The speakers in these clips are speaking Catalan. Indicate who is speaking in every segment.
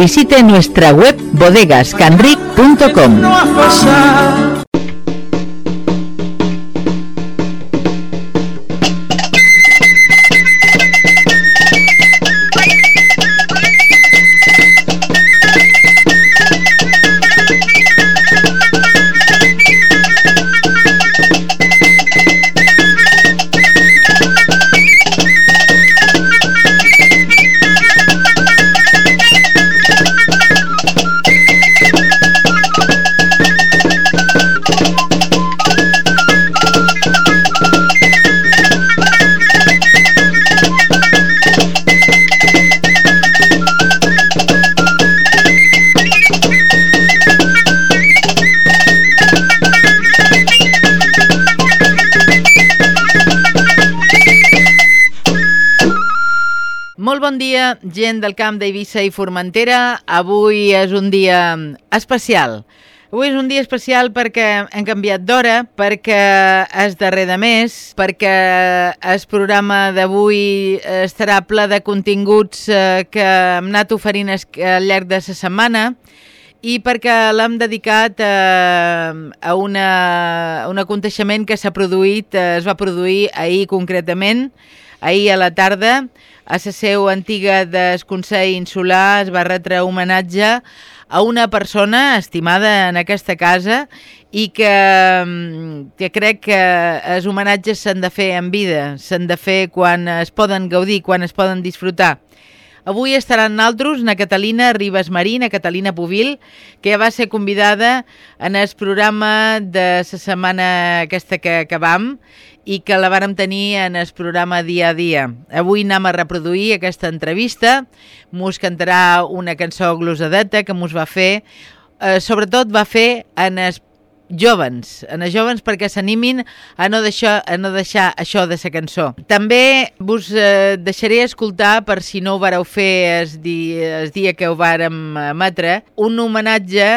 Speaker 1: visite nuestra web bodegascanric.com. gent del camp d'Eivissa i Formentera. Avui és un dia especial. Avui és un dia especial perquè hem canviat d'hora, perquè és darrer de mes, perquè el programa d'avui estarà ple de continguts eh, que hem anat oferint al llarg de la setmana i perquè l'hem dedicat eh, a, una, a un aconteixement que s'ha produït, eh, es va produir ahir concretament, ahir a la tarda, a la seu antiga del Consell Insular es va retre homenatge a una persona estimada en aquesta casa i que, mm, que crec que els homenatges s'han de fer en vida, s'han de fer quan es poden gaudir, quan es poden disfrutar. Avui estaran naltros na Catalina Ribas Marín, a Catalina Puvil, que va ser convidada en el programa de la setmana aquesta que acabam i que la vàrem tenir en el programa dia a dia. Avui anem a reproduir aquesta entrevista, mos cantarà una cançó glosadeta que mos va fer, eh, sobretot va fer en els jovens, en els jovens perquè s'animin a, no deixar, a no deixar això de la cançó. També vos eh, deixaré escoltar, per si no ho vareu fer el dia, el dia que ho vàrem emetre, un homenatge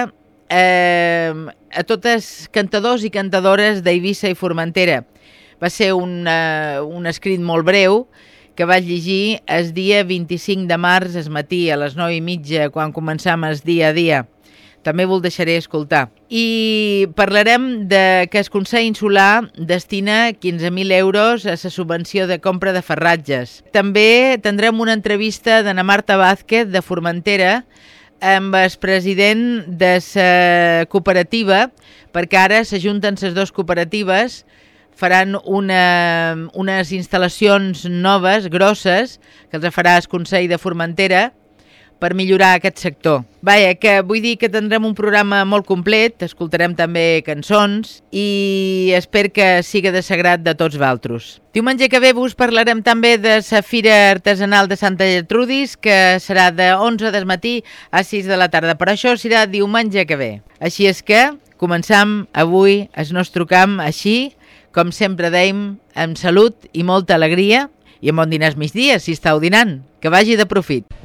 Speaker 1: eh, a totes cantadors i cantadores d'Eivissa i Formentera. Va ser un, uh, un escrit molt breu que vaig llegir el dia 25 de març, es matí, a les 9 i mitja, quan començam el dia a dia. També vos deixaré escoltar. I parlarem de que el Consell Insular destina 15.000 euros a la subvenció de compra de ferratges. També tindrem una entrevista d'Anna Marta Vázquez, de Formentera, amb el president de la cooperativa, perquè ara s'ajunten les dues cooperatives faran una, unes instal·lacions noves, grosses, que els farà el Consell de Formentera per millorar aquest sector. Vaja, que vull dir que tindrem un programa molt complet, escoltarem també cançons i espero que siga de sagrat de tots valtros. Diumenge que ve vos parlarem també de la Fira Artesanal de Santa Gertrudis, que serà de 11 del matí a 6 de la tarda, però això serà diumenge que ve. Així és que començam avui el nostre camp així, com sempre deim, amb salut i molta alegria i amb bon dinar mig dia, si estàu dinant. Que vagi de profit.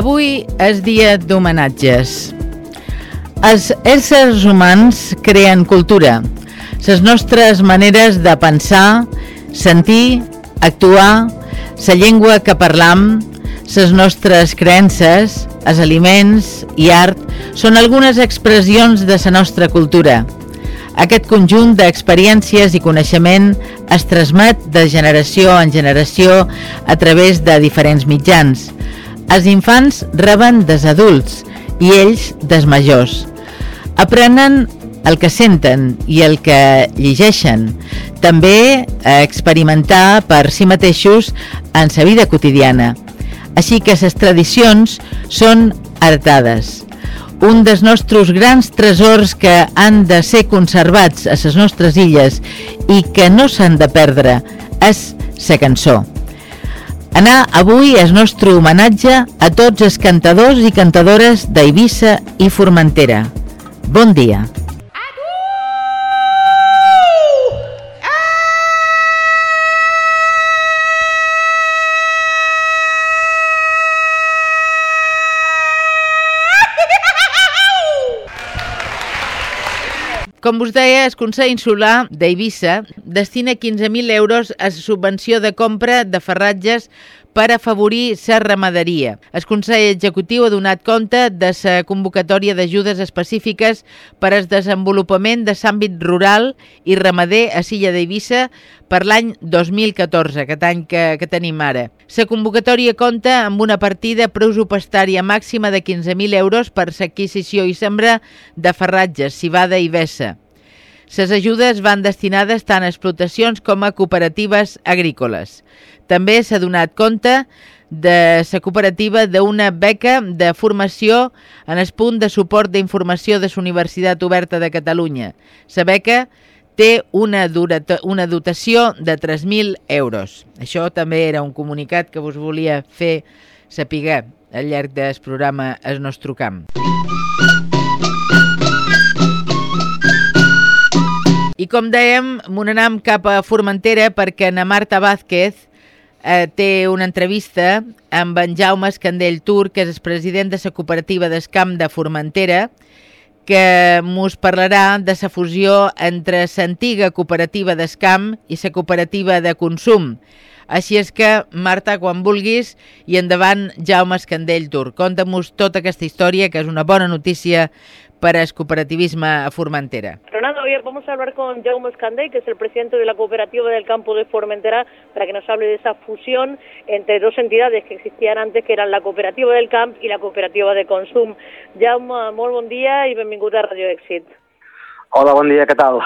Speaker 1: Avui és dia d'homenatges. Els éssers humans creen cultura. Les nostres maneres de pensar, sentir, actuar, la llengua que parlam, les nostres creences, els aliments i art són algunes expressions de la nostra cultura. Aquest conjunt d'experiències i coneixement es transmet de generació en generació a través de diferents mitjans. Els infants reben des adults i ells des majors. Aprenen el que senten i el que llegeixen. També experimentar per si mateixos en sa vida quotidiana. Així que les tradicions són heretades. Un dels nostres grans tresors que han de ser conservats a les nostres illes i que no s'han de perdre és la cançó. Anar avui és nostre homenatge a tots els cantadors i cantadores d'Eivissa i Formentera. Bon dia. Com us deia, el Consell Insular d'Eivissa destina 15.000 euros a subvenció de compra de ferratges per afavorir la ramaderia. El Consell Executiu ha donat compte de la convocatòria d'ajudes específiques per al desenvolupament de l'àmbit rural i ramader a Silla d'Eivissa per l'any 2014, aquest any que, que tenim ara. La convocatòria compta amb una partida pressupostària màxima de 15.000 euros per l'adquisició i sembra de ferratges, civada i vessa. Les ajudes van destinades tant a explotacions com a cooperatives agrícoles. També s'ha donat compte de la cooperativa d'una beca de formació en el punt de suport d'informació de la Universitat Oberta de Catalunya. La beca té una, una dotació de 3.000 euros. Això també era un comunicat que vos volia fer saber al llarg del programa El nostre camp. I com dèiem, m'onanam cap a Formentera perquè na Marta Vázquez eh, té una entrevista amb en Jaume Escandell Tur, que és el president de la cooperativa d'Escamp de Formentera, que mos parlarà de la fusió entre l'antiga cooperativa d'Escamp i la cooperativa de consum. Així és que, Marta, quan vulguis, i endavant Jaume Escandell Tur. Conta-nos tota aquesta història, que és una bona notícia para el cooperativismo a Formentera.
Speaker 2: Fernando, hoy vamos a hablar con Jaume Escandey, que es el presidente de la cooperativa del campo de Formentera, para que nos hable de esa fusión entre dos entidades que existían antes, que eran la cooperativa del camp y la cooperativa de consum. Jaume, muy buen día y bienvenido a Radio Exit.
Speaker 3: Hola, buen día, ¿qué tal?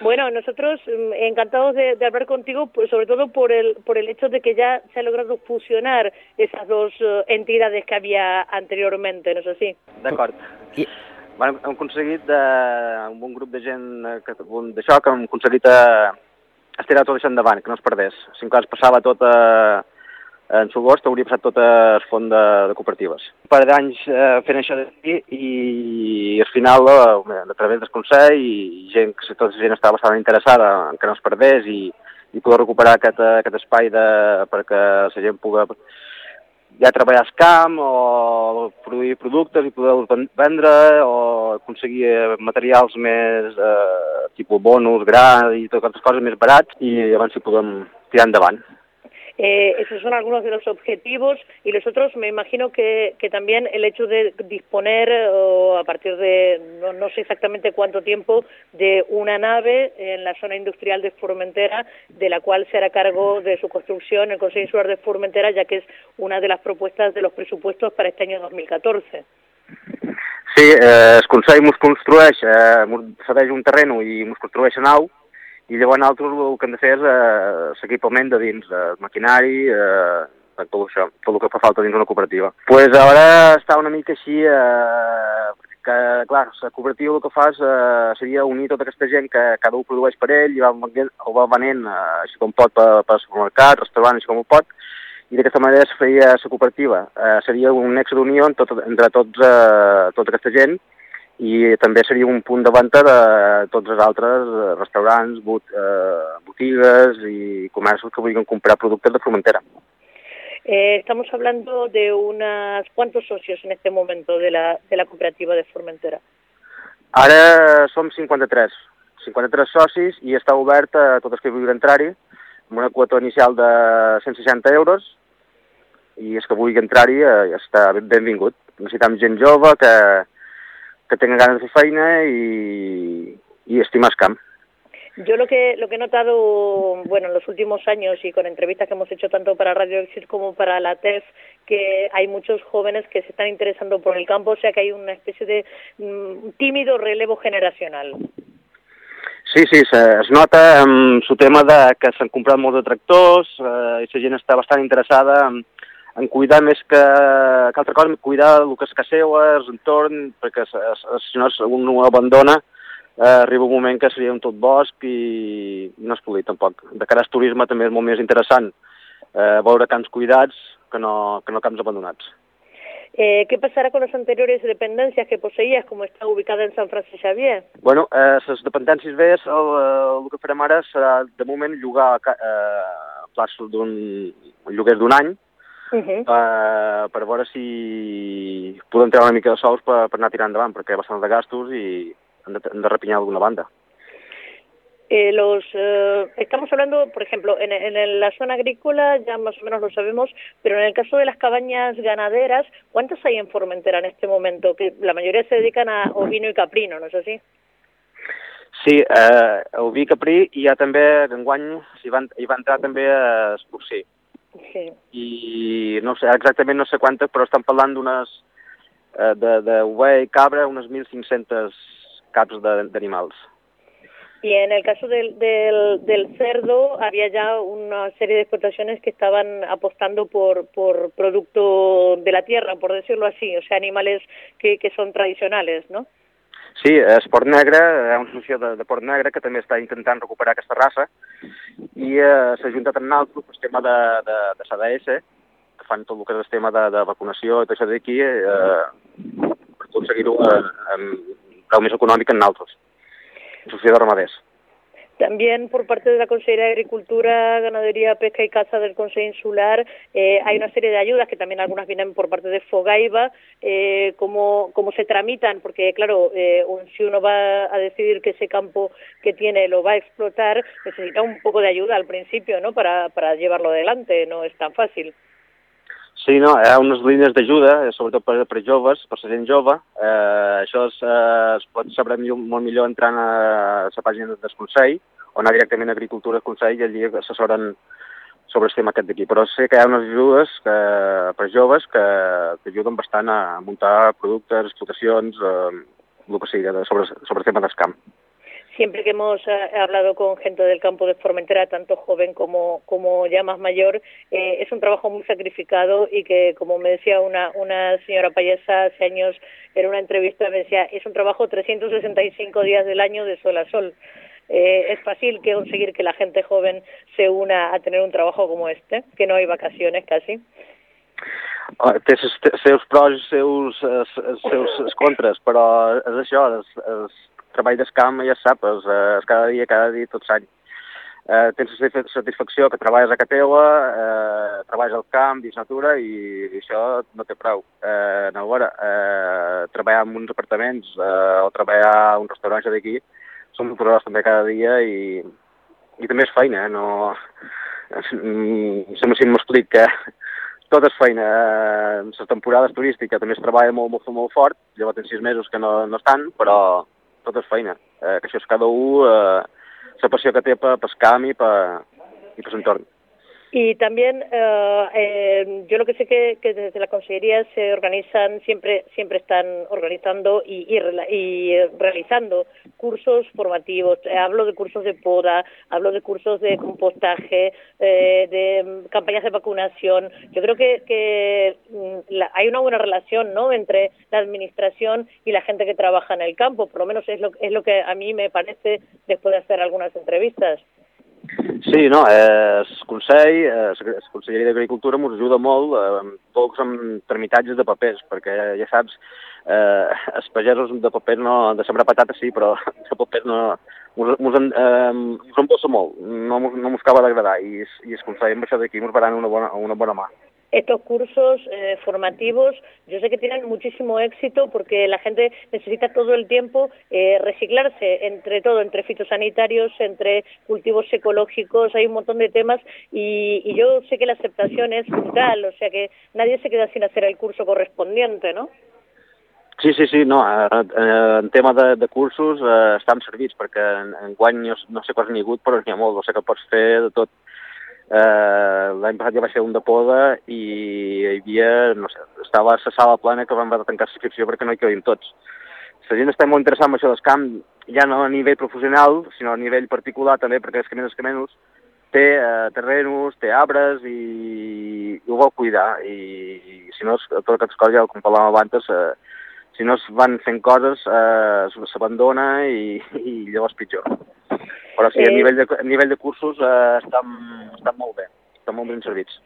Speaker 2: Bueno, nosotros mm, encantados de, de, hablar contigo, pues, sobre todo por el, por el hecho de que ya se ha logrado fusionar esas dos uh, entidades que había anteriormente, ¿no es así?
Speaker 3: D'acord. I... Bueno, hem aconseguit, de, amb un grup de gent que, d'això, que hem aconseguit eh, estirar tot això endavant, que no es perdés. Si encara es passava tot eh, en Sogost, hauria passat tot el fons de, de cooperatives. Parell d'anys eh, fent això d'aquí i, i al final, eh, a través del Consell i gent, que tota la gent estava bastant interessada en que no es perdés i, i poder recuperar aquest, aquest espai de, perquè la gent pugui ja treballar al camp o produir productes i poder vendre o aconseguir materials més eh, tipus bonus, gra i totes aquestes coses més barats i llavors si podem tirar endavant.
Speaker 2: Eh, esos son algunos de los objetivos y los otros me imagino que, que también el hecho de disponer o a partir de no, no, sé exactamente cuánto tiempo de una nave en la zona industrial de Formentera de la cual se hará cargo de su construcción el Consejo Insular de Formentera ya que es una de las propuestas de los presupuestos para este año 2014.
Speaker 3: Sí, eh, el Consell construeix, eh, un terreno i ens construeix nau i llavors nosaltres el que hem de fer és eh, l'equipament de dins, eh, maquinari, eh, tot això, tot el que fa falta dins una cooperativa. Doncs pues ara està una mica així, eh, que clar, la cooperativa el que fa eh, seria unir tota aquesta gent que cada un produeix per ell i va, ho va venent eh, així com pot per, per supermercat, restaurant, així com ho pot, i d'aquesta manera es feia la cooperativa. Eh, seria un nexe d'unió entre tots, eh, tota aquesta gent i també seria un punt de venda de tots els altres restaurants, bot, eh, botigues i comerços que vulguin comprar productes de Formentera.
Speaker 2: Eh, estamos hablando de unas cuantos socios en este momento de la, de la cooperativa de Formentera.
Speaker 3: Ara som 53, 53 socis i està obert a tots els que vulguin entrar-hi amb una quota inicial de 160 euros i els que vulguin entrar-hi eh, està benvingut. Necessitem gent jove que, que tenga ganas de feina y, y estima camp.
Speaker 2: Yo lo que lo que he notado, bueno, en los últimos años y con entrevistas que hemos hecho tanto para Radio Exit como para la TEF, que hay muchos jóvenes que se están interesando por el campo, o sea que hay una especie de mm, tímido relevo generacional.
Speaker 3: Sí, sí, es nota amb el tema de que s'han comprat molts de tractors eh, i la gent està bastant interessada en, en cuidar més que, que altra cosa, cuidar el que és casa seva, l'entorn, perquè si no un ho abandona, eh, arriba un moment que seria un tot bosc i no es pugui tampoc. De cara al turisme també és molt més interessant eh, veure camps cuidats que no, que no camps abandonats.
Speaker 2: Eh, ¿Qué pasará con las anteriores dependencias que poseías, como está ubicada en San Francisco Xavier?
Speaker 3: Bueno, eh, les dependències el, el, el que farem ara serà, de moment, llogar eh, plaços d'un lloguer d'un any, uh -huh. eh, per veure si podem treure una mica de sous per, per anar tirant endavant, perquè hi ha bastant de gastos i hem de, hem de repinyar alguna banda.
Speaker 2: Eh, los eh, estamos hablando, por ejemplo, en, en, la zona agrícola ya más o menos lo sabemos, pero en el caso de las cabañas ganaderas, ¿cuántas hay en Formentera en este momento? Que la mayoría se dedican a ovino y caprino, ¿no es así?
Speaker 3: Sí, eh, oví caprí i ha també, enguany, hi va, hi va entrar també a porcí. Sí. I no sé, exactament no sé quantes, però estan parlant d'unes, eh, de, de ovella i cabra, unes 1.500 caps d'animals.
Speaker 2: Y en el caso del, del, del, cerdo, había ya una serie de explotaciones que estaban apostando por, por producto de la tierra, por decirlo así, o sea, animales que, que son tradicionales, ¿no?
Speaker 3: Sí, Esport Negre, hi ha una associació de, de Port Negre que també està intentant recuperar aquesta raça i eh, s'ha juntat amb naltros el tema de, de, de SADS, que fan tot el que és el tema de, de vacunació i tot això d'aquí, eh, per aconseguir-ho eh, amb preu més econòmic en naltros. Sociedad de Ramaders.
Speaker 2: También por parte de la Consejería de Agricultura, Ganadería, Pesca y Caza del Consejo Insular eh, hay una serie de ayudas que también algunas vienen por parte de Fogaiba, eh, cómo, cómo se tramitan, porque claro, eh, si uno va a decidir que ese campo que tiene lo va a explotar, necesita un poco de ayuda al principio, ¿no? Para, para llevarlo adelante, no es tan fácil.
Speaker 3: Sí, no, hi ha unes línies d'ajuda, eh, sobretot per, per joves, per la gent jove. Eh, això es, eh, es pot saber molt millor entrant a la pàgina del Consell, o anar directament a Agricultura Consell i allí assessoren sobre el tema aquest d'aquí. Però sé que hi ha unes ajudes que, per joves que t'ajuden bastant a muntar productes, explotacions, eh, el que sigui, sobre, sobre el tema del camp
Speaker 2: siempre que hemos eh, hablado con gente del campo de Formentera, tanto joven como, como ya más mayor, eh, es un trabajo muy sacrificado y que, como me decía una, una señora payasa hace años en una entrevista, me decía, es un trabajo 365 días del año de sol a sol. Eh, es fácil conseguir que la gente joven se una a tener un trabajo como este, que no hay vacaciones casi.
Speaker 3: Oh, té seus pros i seus, seus, seus contres, però treball d'escam ja sap, és, és cada dia, cada dia, tot l'any. Eh, tens satisfacció que treballes a casa teva, eh, treballes al camp, dins natura, i, i això no té prou. Eh, no, veure, eh, treballar en uns apartaments eh, o treballar a un restaurant d'aquí són molt hores també cada dia i, i també és feina, eh? no... Sembla si m'explic que tot és feina. Eh, en les temporades turístiques també es treballa molt, molt, molt fort, llavors tens sis mesos que no, no estan, però tot és feina. Eh, que això és cada un, eh, la passió que té per, camp i per, i per l'entorn.
Speaker 2: Y también eh, eh, yo lo que sé que, desde la Consejería se organizan, siempre siempre están organizando y, y, y realizando cursos formativos. Eh, hablo de cursos de poda, hablo de cursos de compostaje, eh, de campañas de vacunación. Yo creo que, que mm, la, hay una buena relación ¿no? entre la administración y la gente que trabaja en el campo. Por lo menos es lo, es lo que a mí me parece después de hacer algunas entrevistas.
Speaker 3: Sí, no, eh, el Consell, eh, la Conselleria d'Agricultura ens ajuda molt eh, amb pocs amb tramitatges de papers, perquè ja saps, eh, els pagesos de paper no, de sembrar patates sí, però de paper no, ens eh, embossa molt, no, no mos acaba d'agradar, i, i el Consell amb això d'aquí ens faran una bona, una bona mà.
Speaker 2: Estos cursos eh, formativos yo sé que tienen muchísimo éxito porque la gente necesita todo el tiempo eh, reciclarse entre todo, entre fitosanitarios, entre cultivos ecológicos, hay un montón de temas y, y yo sé que la aceptación es brutal, o sea que nadie se queda sin hacer el curso correspondiente, ¿no?
Speaker 3: Sí, sí, sí, no, eh, eh, en tema de, de cursos eh, estan servits perquè en, en no, no sé quants n'hi ha hagut, però n'hi ha molt, o sé que pots fer de tot Eh, L'any passat ja va ser un de poda i hi havia, no sé, estava a la sala plana que vam haver de tancar subscripció perquè no hi cabíem tots. La gent està molt interessada en això del camp, ja no a nivell professional, sinó a nivell particular també, perquè és que menys que menys, té eh, terrenos, té arbres i, i ho vol cuidar. I, i si no, tot aquestes coses, ja com parlàvem abans, eh, si no es van fent coses, eh, s'abandona i, i llavors pitjor. Però sí, a nivell de, a nivell de cursos eh, estan, estan molt bé, estan molt ben servits.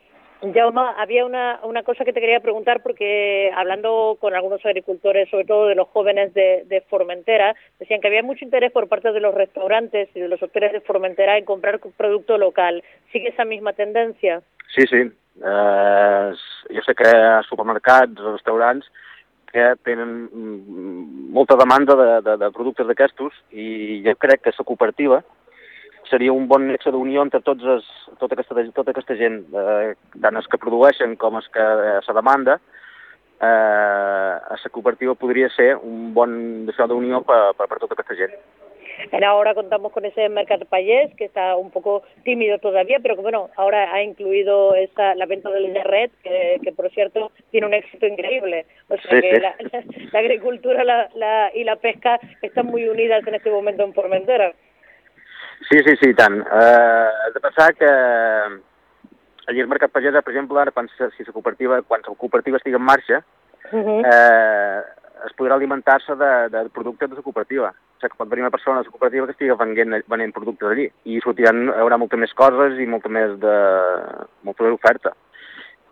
Speaker 2: Jaume, había una, una cosa que te quería preguntar porque hablando con algunos agricultores, sobre todo de los jóvenes de, de, Formentera, decían que había mucho interés por parte de los restaurantes y de los hoteles de Formentera en comprar producto local. ¿Sigue esa misma tendencia?
Speaker 3: Sí, sí. Uh, jo sé que supermercats, restaurants, que tenen molta demanda de, de, de productes d'aquestos i jo crec que la cooperativa seria un bon nexe d'unió entre tots els, tota, aquesta, tota aquesta gent, eh, tant els que produeixen com els que eh, se demanda, eh, a la cooperativa podria ser un bon deseo d'unió per, per, per tota aquesta gent.
Speaker 2: Ahora contamos con ese Mercat Payés, que está un poco tímido todavía, pero que bueno, ahora ha incluido esa, la venta del red, que, que por cierto tiene un éxito increíble. O sea sí, que sí. La, la, la, agricultura la, la, y la pesca están muy unidas en este momento en Formentera.
Speaker 3: Sí, sí, sí, tant. Eh, has de pensar que allí al Mercat Pagesa, per exemple, ara pensa si la cooperativa, quan la cooperativa estigui en marxa, uh -huh. eh, es podrà alimentar-se de, de productes de la cooperativa. O sigui, que pot venir una persona de la cooperativa que estigui venent, venent productes allí. I sortiran, hi haurà molta més coses i molta més de, molta més oferta.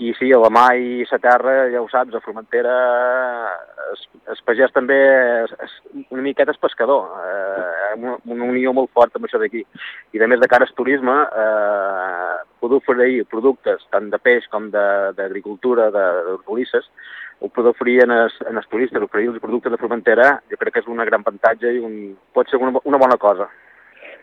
Speaker 3: I sí, a la mà i la terra, ja ho saps, a Formentera es, es pagès també és, és una miqueta és pescador, eh, una, una unió molt forta amb això d'aquí. I a més de cara al turisme, eh, poder oferir productes tant de peix com d'agricultura, d'hortalisses, ho poder oferir en els, en els turistes, oferir els productes de Formentera, jo crec que és una gran avantatge i un, pot ser una, una bona cosa.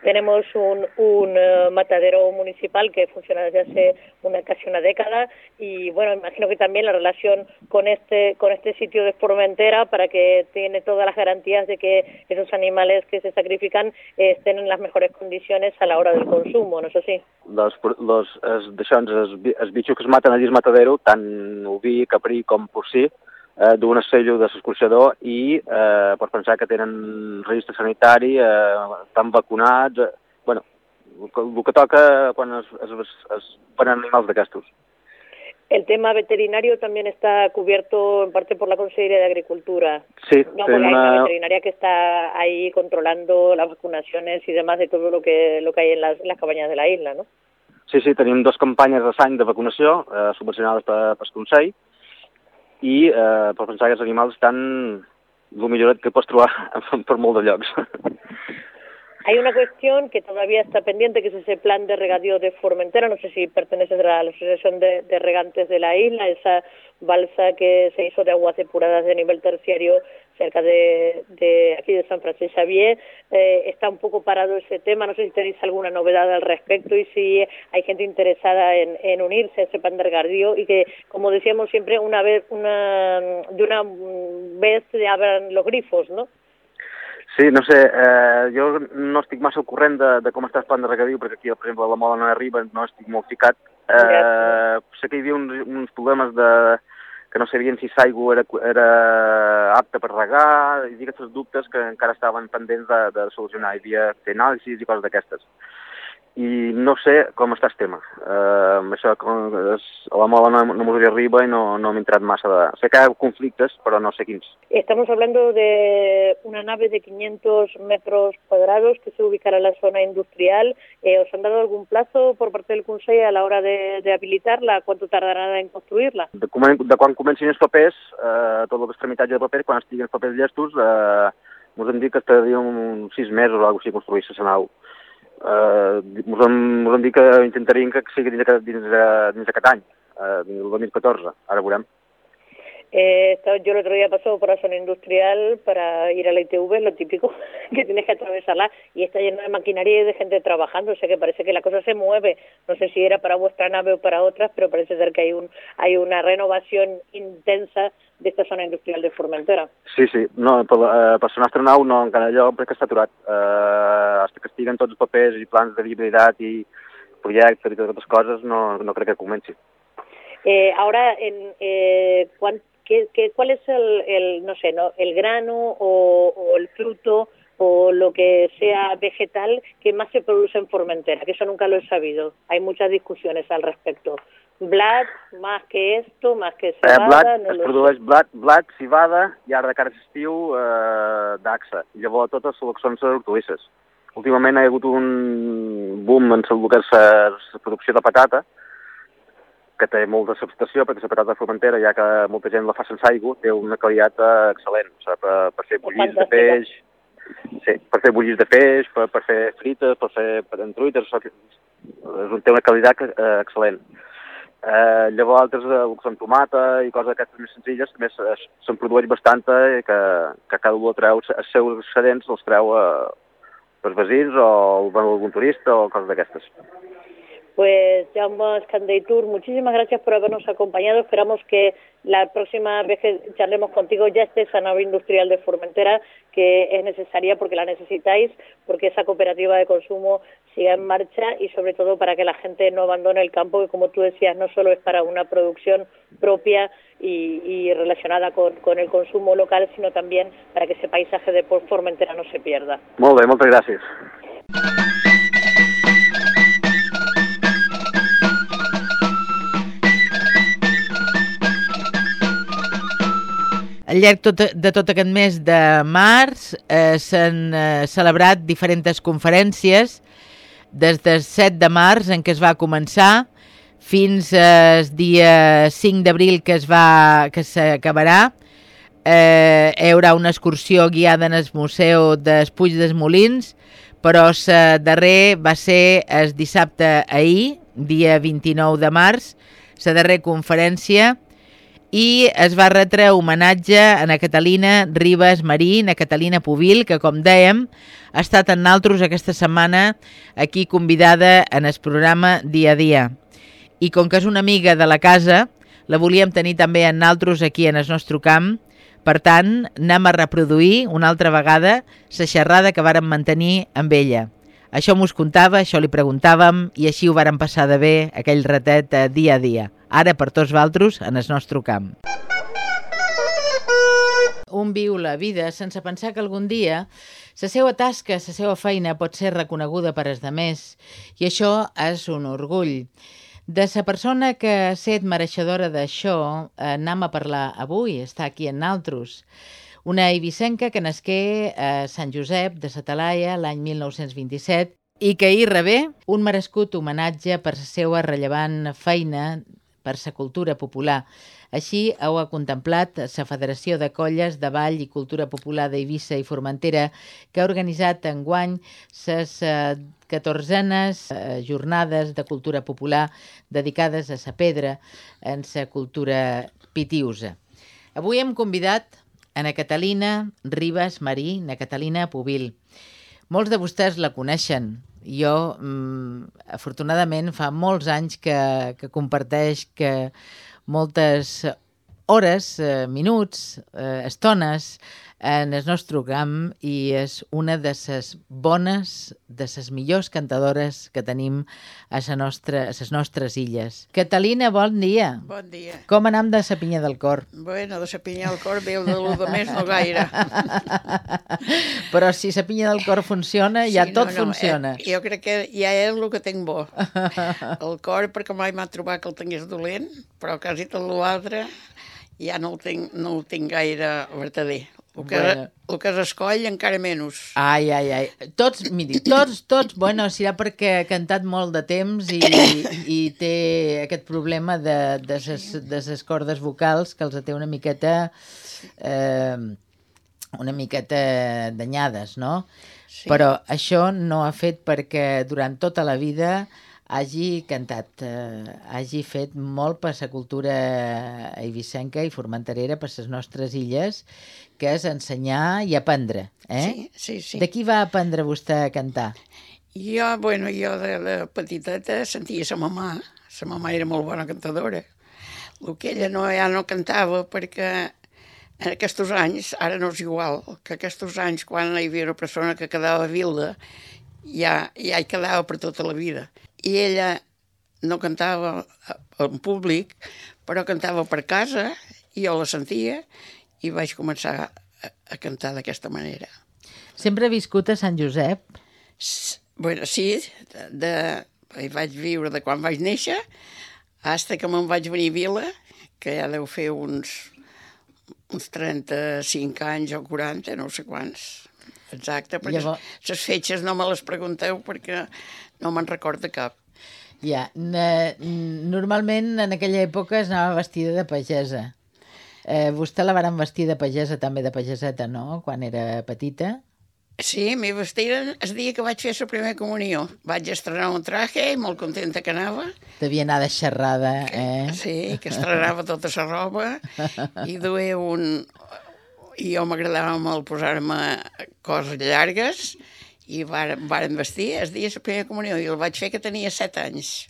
Speaker 2: Tenemos un, un uh, matadero municipal que funciona desde hace una casi una década y bueno, imagino que también la relación con este con este sitio de Formentera para que tiene todas las garantías de que esos animales que se sacrifican eh, estén en las mejores condiciones a la hora del consumo, ¿no es así?
Speaker 3: Los, los, els, els, els bitxos que es maten allí al matadero, tant oví, caprí com porcí, eh, d'un sello de l'escorxador i eh, per pensar que tenen registre sanitari, eh, estan vacunats, eh, bueno, el que toca quan es, es, es, es prenen animals d'aquestos.
Speaker 2: El tema veterinario también está cubierto en parte por la Consejería de Agricultura.
Speaker 3: Sí,
Speaker 2: no, hay una veterinaria que está ahí controlando las vacunaciones y demás de todo lo que lo que hay en las, en las cabañas de la isla, ¿no?
Speaker 3: Sí, sí, tenim dos campanyes de sang de vacunació eh, subvencionades per, per Consell i eh, per pensar que els animals estan el milloret que pots trobar per molt de llocs.
Speaker 2: Hay una cuestión que todavía está pendiente, que es ese plan de regadío de Formentera. No sé si pertenece a la Asociación de, de Regantes de la isla, esa balsa que se hizo de aguas depuradas de nivel terciario cerca de, de aquí de San Francisco Xavier. Eh, está un poco parado ese tema. No sé si tenéis alguna novedad al respecto y si hay gente interesada en, en unirse a ese plan de regadío y que, como decíamos siempre, una vez, una, de una vez se abran los grifos, ¿no?
Speaker 3: Sí, no sé, eh, jo no estic massa al corrent de, de com està el plan de regadiu, perquè aquí, per exemple, a la Mola no arriba, no estic molt ficat. Eh, sé que hi havia uns, uns problemes de, que no sabien si l'aigua era, era apta per regar, i aquests dubtes que encara estaven pendents de, de solucionar. Hi havia anàlisis i coses d'aquestes i no sé com està el tema. Uh, això, com, és, a la mola no, no m'ho arriba i no, no m'he entrat massa de... Sé que hi ha conflictes, però no sé quins.
Speaker 2: Estamos hablando de una nave de 500 metros cuadrados que se ubicará en la zona industrial. Eh, ¿Os han dado algún plazo por parte del Consell a la hora de, de habilitarla? ¿Cuánto tardarà en construir-la?
Speaker 3: De, de quan comencin els papers, eh, tot el que és tramitatge de papers, quan estiguin els papers llestos, eh, ens han dit que estaria uns sis mesos o alguna cosa així construir-se la nau eh, us, hem, us dit que intentaríem que sigui dins, dins, dins d'aquest any, eh, el 2014, ara veurem.
Speaker 2: Eh, yo el otro día paso por la zona industrial para ir a la ITV, lo típico, que tienes que atravesarla y está lleno de maquinaria y de gente trabajando, o sea que parece que la cosa se mueve. No sé si era para vuestra nave o para otras, pero parece ser que hay un hay una renovación intensa d'esta zona industrial de Formentera.
Speaker 3: Sí, sí, no, per, eh, per la nostra nau no, encara allò perquè està aturat. Eh, hasta que estiguen tots els papers i plans de viabilitat i projectes i totes les coses, no, no crec que comenci.
Speaker 2: Eh, ahora, en, eh, ¿cuán, qué, qué, ¿cuál es el, el, no sé, no, el grano o, o el fruto o lo que sea vegetal que más se produce en Formentera, que eso nunca lo he sabido. Hay muchas discusiones al respecto. Blat, más que esto, más que cebada...
Speaker 3: Eh, blat,
Speaker 2: no
Speaker 3: es produeix blat, blat, civada i ara de cara a l'estiu eh, daxa. Llavors totes seleccions hortalisses. Últimament hi ha hagut un boom en el que és la producció de patata, que té molta acceptació, perquè la patata formentera, ja que molta gent la fa sense aigua, té una qualitat eh, excel·lent, o sigui, per, per fer bullits de peix, sí, per fer bullits de peix, per, per fer frites, per fer per en truites, o sigui, té una qualitat eh, excel·lent. Eh, llavors altres, eh, el que són tomata i coses d'aquestes més senzilles, també se- se'n produeix bastant eh, que, que cada un treu, els seus excedents els treu eh, els veïns o algun turista o coses d'aquestes.
Speaker 2: Pues Jaume Scandeitur, muchísimas gracias por habernos acompañado. Esperamos que la próxima vez que charlemos contigo ya esté esa nave industrial de Formentera, que es necesaria porque la necesitáis, porque esa cooperativa de consumo siga en marcha y sobre todo para que la gente no abandone el campo, que como tú decías, no solo es para una producción propia y, y relacionada con, con el consumo local, sino también para que ese paisaje de Formentera no se pierda.
Speaker 3: Molt bé, moltes gràcies.
Speaker 1: Al llarg tot, de tot aquest mes de març eh, s'han eh, celebrat diferents conferències. Des del 7 de març en què es va començar fins al dia 5 d'abril que es va que s'acabarà. Eh, hi haurà una excursió guiada en el Museu dels Puig dels Molins però la darrer va ser el dissabte ahir, dia 29 de març, la darrera conferència i es va retre homenatge a na Catalina Ribes Marí, na Catalina Pubil, que com dèiem ha estat en naltros aquesta setmana aquí convidada en el programa Dia a Dia. I com que és una amiga de la casa, la volíem tenir també en naltros aquí en el nostre camp, per tant, anem a reproduir una altra vegada la xerrada que vàrem mantenir amb ella. Això mos contava, això li preguntàvem i així ho vàrem passar de bé aquell ratet eh, dia a dia. Ara per tots valtros en el nostre camp. Un viu la vida sense pensar que algun dia la seva tasca, la seva feina pot ser reconeguda per els demés i això és un orgull. De la persona que set mereixedora d'això eh, anem a parlar avui, està aquí en naltros. Una eivissenca que nasqué a Sant Josep de Satalaia l'any 1927 i que hi rebé un merescut homenatge per la seva rellevant feina per la cultura popular. Així ho ha contemplat la Federació de Colles de Ball i Cultura Popular d'Eivissa i Formentera, que ha organitzat enguany les eh, 14enes eh, jornades de cultura popular dedicades a la pedra en la cultura pitiusa. Avui hem convidat a na Catalina Ribas Marí, na Catalina Pubil. Molts de vostès la coneixen. Jo, mm, afortunadament, fa molts anys que, que comparteix que moltes hores, eh, minuts, eh, estones en el nostre camp i és una de les bones, de les millors cantadores que tenim a, sa nostra, a les nostres illes. Catalina, bon dia.
Speaker 4: Bon dia.
Speaker 1: Com anam de sa pinya del cor?
Speaker 4: Bueno, de la pinya del cor veu de lo de més no gaire.
Speaker 1: Però si la pinya del cor funciona, ja
Speaker 4: Sí,
Speaker 1: tot
Speaker 4: no, no,
Speaker 1: funciona.
Speaker 4: Eh, jo crec que ja és el que tinc bo. El cor, perquè mai m'ha trobat que el tingués dolent, però quasi tot l'altre ja no el tinc, no el tinc gaire verdader. El que,
Speaker 1: Bueno.
Speaker 4: el que s'escoll encara menys.
Speaker 1: Ai, ai, ai. Tots, miri, tots, tots, bueno, serà perquè ha cantat molt de temps i, i té aquest problema de, de, ses, de ses cordes vocals que els té una miqueta eh, una miqueta danyades, no?
Speaker 4: Sí.
Speaker 1: Però això no ha fet perquè durant tota la vida hagi cantat, eh, hagi fet molt per la cultura eivissenca i formenterera, per les nostres illes, que és ensenyar i aprendre. Eh?
Speaker 4: Sí, sí, sí.
Speaker 1: De qui va aprendre vostè a cantar?
Speaker 4: Jo, bueno, jo de, de petiteta sentia sa mamà. Sa mamà era molt bona cantadora. El que ella no, ja no cantava perquè en aquests anys, ara no és igual, que aquests anys quan hi havia una persona que quedava vilda, ja, ja hi quedava per tota la vida. I ella no cantava en públic, però cantava per casa, i jo la sentia, i vaig començar a, a cantar d'aquesta manera.
Speaker 1: Sempre ha viscut a Sant Josep?
Speaker 4: S- Bueno, sí, de, de, hi vaig viure de quan vaig néixer fins que me'n vaig venir a Vila, que ja deu fer uns, uns 35 anys o 40, no sé quants. Exacte, perquè
Speaker 1: Llavors-
Speaker 4: les fetges no me les pregunteu perquè no me'n recordo cap.
Speaker 1: Ja, normalment en aquella època es anava vestida de pagesa. Eh, vostè la varen vestir de pagesa, també de pageseta, no?, quan era petita.
Speaker 4: Sí, m'hi vestiren el dia que vaig fer la primera comunió. Vaig estrenar un traje, molt contenta que anava.
Speaker 1: Devia anar de xerrada, eh?
Speaker 4: Sí, que estrenava tota la roba i duia un... I jo m'agradava molt posar-me coses llargues i varen, varen vestir el dia de la primera comunió i el vaig fer que tenia set anys.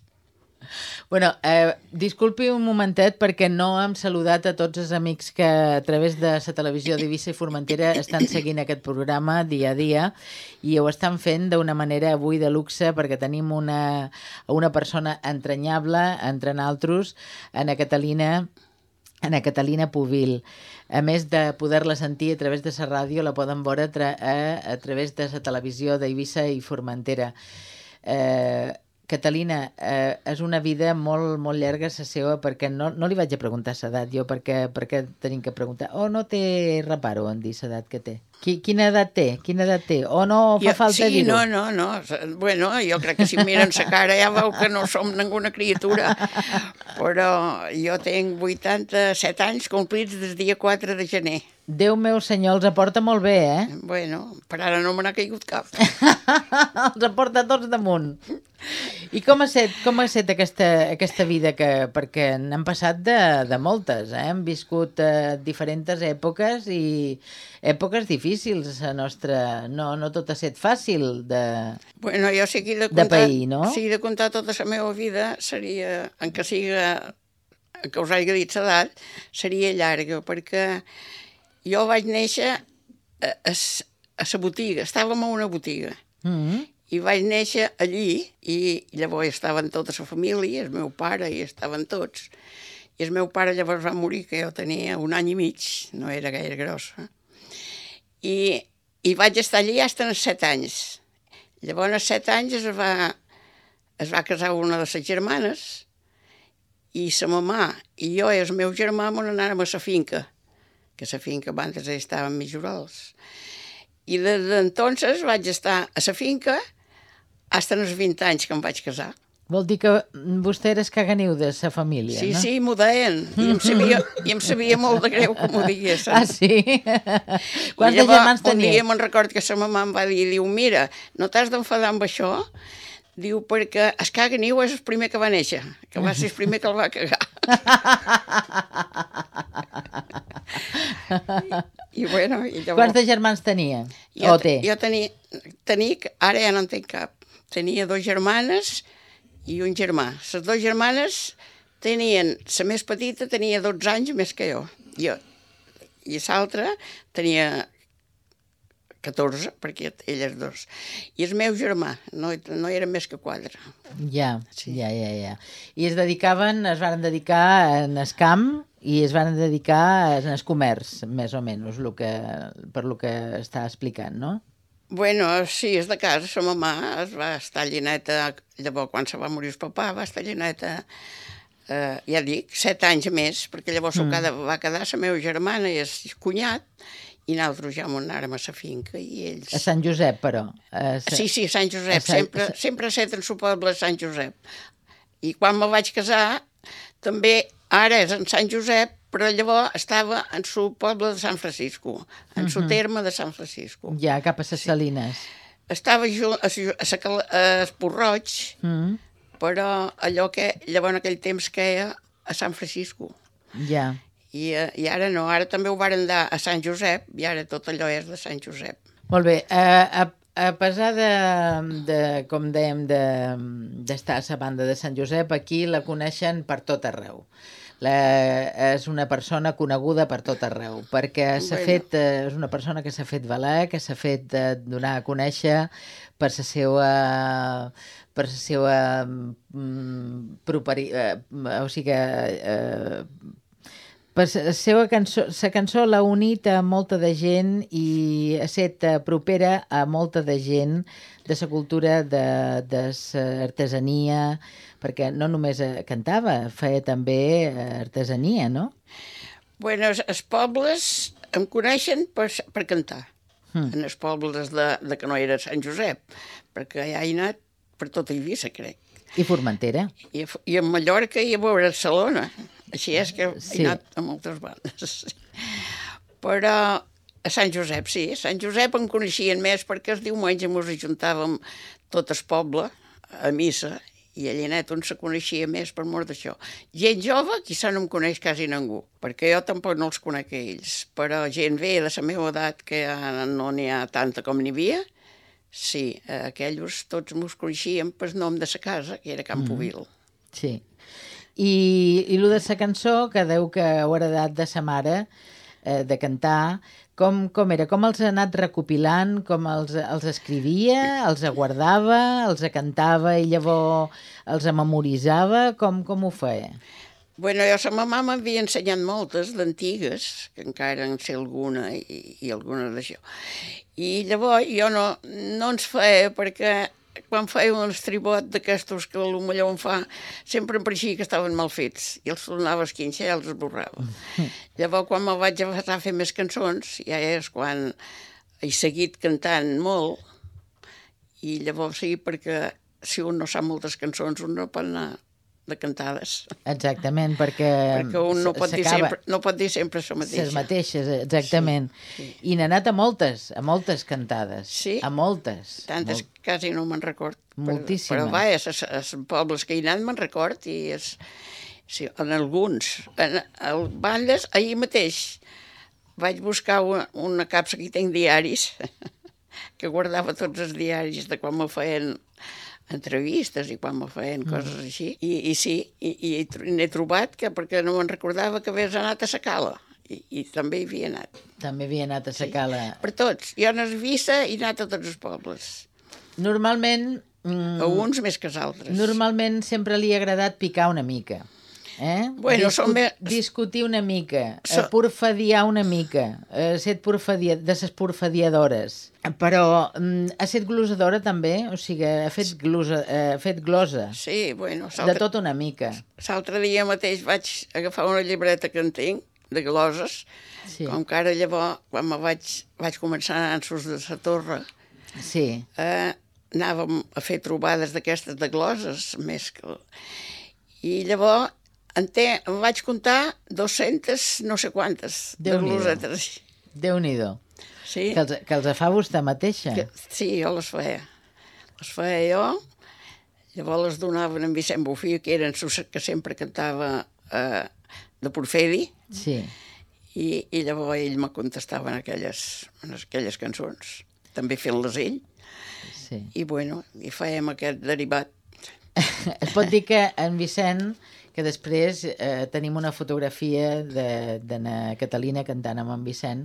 Speaker 1: Bueno, eh, disculpi un momentet perquè no hem saludat a tots els amics que a través de la televisió d'Eivissa i Formentera estan seguint aquest programa dia a dia i ho estan fent d'una manera avui de luxe perquè tenim una, una persona entranyable entre naltros, Ana Catalina Ana Catalina Puvil. A més de poder-la sentir a través de la ràdio, la poden veure a, tra a, a través de la televisió d'Eivissa i Formentera. Eh, Catalina, eh, és una vida molt, molt llarga la seva perquè no, no li vaig a preguntar l'edat jo perquè, perquè tenim que preguntar o no té reparo en dir l'edat que té Qui, quina edat té? Quina edat té? O no fa
Speaker 4: Jo-
Speaker 1: falta
Speaker 4: sí,
Speaker 1: dir-ho?
Speaker 4: no, no, no. Bueno, jo crec que si miren la cara ja veu que no som ninguna criatura. Però jo tinc 87 anys complits des dia 4 de gener.
Speaker 1: Déu meu senyor, els aporta molt bé, eh?
Speaker 4: Bueno, per ara no me n'ha caigut cap.
Speaker 1: els aporta tots damunt. I com ha set, com ha set aquesta, aquesta vida? Que, perquè n'han passat de, de moltes, eh? Hem viscut eh, diferents èpoques i èpoques difícils. La nostra... No, no tot ha set fàcil de...
Speaker 4: Bueno, jo que he de
Speaker 1: De
Speaker 4: contar...
Speaker 1: pair, no?
Speaker 4: Si de contar tota la meva vida, seria, en que siga, que us hagi dit l'edat, seria llarga, perquè jo vaig néixer a, a, a la botiga, estàvem a una botiga,
Speaker 1: Mm -hmm.
Speaker 4: i vaig néixer allí, i llavors estaven tota la família, el meu pare, i estaven tots. I el meu pare llavors va morir, que jo tenia un any i mig, no era gaire grossa. I, i vaig estar allí fins als set anys. Llavors, als set anys es va, es va casar una de les germanes i sa mamà i jo i el meu germà me n'anàrem a sa finca, que sa finca abans estava en Mijorols. I des d'entonces vaig estar a sa finca fins als 20 anys que em vaig casar.
Speaker 1: Vol dir que vostè era caganiu de sa família,
Speaker 4: Sí,
Speaker 1: no?
Speaker 4: sí, m'ho deien. I em, sabia, I em sabia molt de greu que m'ho diguessin.
Speaker 1: Ah, sí? Quants
Speaker 4: I
Speaker 1: de germans
Speaker 4: Un dia
Speaker 1: tenia?
Speaker 4: me'n record que sa mamà em va dir, diu, mira, no t'has d'enfadar amb això? Diu, perquè es caga niu és el primer que va néixer, que va ser el primer que el va cagar. I, bueno, i llavors...
Speaker 1: Quants de germans tenia?
Speaker 4: Jo,
Speaker 1: o té?
Speaker 4: jo tenia, tenia, ara ja no en tinc cap. Tenia dos germanes i un germà. Les dues germanes tenien, la més petita tenia 12 anys més que jo. jo I l'altra tenia 14, perquè elles dos. I el meu germà, no, no eren més que quatre.
Speaker 1: Ja,
Speaker 4: Sí.
Speaker 1: ja, ja, ja. I es dedicaven, es van dedicar en el camp i es van dedicar en el comerç, més o menys, lo que, per lo que està explicant, no?
Speaker 4: Bueno, sí, és de casa. Sa mamà es va estar lleneta, llavors quan se va morir el papà, va estar lleneta, eh, ja dic, set anys més, perquè llavors mm. cada, va quedar la meva germana i el cunyat, i nosaltres ja m'ho anàrem a la finca, i ells...
Speaker 1: A Sant Josep, però. A sa...
Speaker 4: Sí, sí, Sant Josep,
Speaker 1: A Sant-
Speaker 4: sempre, sempre set en el poble de Sant Josep. I quan me vaig casar, també, ara és en Sant Josep, però llavors estava en el poble de Sant Francisco, en el terme de Sant Francisco.
Speaker 1: Ja, cap a les Salines.
Speaker 4: Estava ju- a, a, a Esporroig,
Speaker 1: Mm,
Speaker 4: però allò que llavors en aquell temps queia a Sant Francisco.
Speaker 1: ja.
Speaker 4: I, eh, I ara no, ara també ho varen dar a Sant Josep, i ara tot allò és de Sant Josep.
Speaker 1: Molt bé. A, a, a pesar de, de com dèiem, de- d'estar a la banda de Sant Josep, aquí la coneixen per tot arreu. La, és una persona coneguda per tot arreu, perquè s'ha
Speaker 4: Bueno.
Speaker 1: fet, eh, és una persona que s'ha fet valer, que s'ha fet eh, donar a conèixer per la seva per la seva mm, properi, eh, o sigui que eh, Per la seva cançó, la cançó l'ha unit a molta de gent i ha set eh, propera a molta de gent de la cultura de, de l'artesania, perquè no només eh, cantava, feia també eh, artesania, no?
Speaker 4: Bueno, els, pobles em coneixen per, per cantar.
Speaker 1: Mm.
Speaker 4: En els pobles de, de que no era Sant Josep, perquè ja he anat per tota Eivissa, crec.
Speaker 1: I Formentera.
Speaker 4: I, i a Mallorca i a Barcelona. Així és que
Speaker 1: Sí.
Speaker 4: he anat a moltes bandes. Però a Sant Josep, sí. A Sant Josep em coneixien més perquè els diumenges ens ajuntàvem tot el poble a missa i a Llenet on se coneixia més per mort d'això. Gent jove, quizà no em coneix quasi ningú, perquè jo tampoc no els conec a ells, però gent ve de la meva edat, que no n'hi ha tanta com n'hi havia, sí, aquells tots mos coneixíem per nom de sa casa, que era Campovil.
Speaker 1: Sí. I, i el de la cançó, que deu que heu heredat de sa mare, eh, de cantar, com, com era? Com els ha anat recopilant? Com els, els escrivia? Els guardava? Els cantava i llavors els memoritzava? Com, com ho feia?
Speaker 4: Bueno, jo sa mamà m'havia ensenyat moltes d'antigues, que encara en sé alguna i, i alguna d'això. I llavors jo no, no ens feia perquè quan feia un estribot d'aquestos que millor em fa, sempre em pareixia que estaven mal fets i els tornava a esquinxar i els esborrava. Llavors, quan me vaig a fer més cançons, ja és quan he seguit cantant molt i llavors sí, perquè si un no sap moltes cançons, un no pot anar de cantades.
Speaker 1: Exactament, perquè...
Speaker 4: Perquè un no pot, dir sempre, no pot dir sempre això mateix.
Speaker 1: Les mateixes, exactament.
Speaker 4: Sí, sí.
Speaker 1: I n'ha anat a moltes, a moltes cantades.
Speaker 4: Sí?
Speaker 1: A moltes.
Speaker 4: Tantes
Speaker 1: Molt-
Speaker 4: quasi no me'n record. Però-
Speaker 1: Moltíssimes.
Speaker 4: Però, va, als, als pobles que he anat me'n record i és, sí, en alguns. En, el bandes, ahir mateix vaig buscar una, una capsa que hi tinc diaris, que guardava tots els diaris de quan me feien entrevistes i quan me feien coses així. I, i sí, i, i n'he trobat que perquè no me'n recordava que havies anat a Sacala. I, i també hi havia anat.
Speaker 1: També havia anat a Sacala.
Speaker 4: Per tots. Jo no he vist i he anat a tots els pobles.
Speaker 1: Normalment... Mm,
Speaker 4: A uns més que als altres.
Speaker 1: Normalment sempre li ha agradat picar una mica. Eh?
Speaker 4: Bueno, som bé-
Speaker 1: Discutir una mica,
Speaker 4: So-
Speaker 1: so... porfadiar una mica, eh, set porfadia... de ses porfadiadores. Però mm, ha set glosadora també? O sigui, ha fet, glosa, eh, ha fet glosa.
Speaker 4: Sí, bueno,
Speaker 1: De tot una mica.
Speaker 4: l'altre dia mateix vaig agafar una llibreta que en tinc, de gloses,
Speaker 1: Sí.
Speaker 4: com que ara llavors, quan me vaig, vaig començar a anar sus de la torre,
Speaker 1: Sí.
Speaker 4: eh, anàvem a fer trobades d'aquestes de gloses, més que... I llavors en, té, em vaig comptar 200 no sé quantes de glosetes.
Speaker 1: Déu-n'hi-do.
Speaker 4: Sí,
Speaker 1: Que, els, que els fa vostè mateixa.
Speaker 4: que, sí, jo les feia. Les feia jo, llavors les donaven en Vicent Bufí, que eren sus que sempre cantava eh, de Porfedi,
Speaker 1: Sí.
Speaker 4: i, i llavors ell me contestava en aquelles, en aquelles cançons, també fent-les ell,
Speaker 1: sí.
Speaker 4: i bueno, i fèiem aquest derivat.
Speaker 1: Es pot dir que en Vicent, que després eh, tenim una fotografia de, de na Catalina cantant amb en Vicent,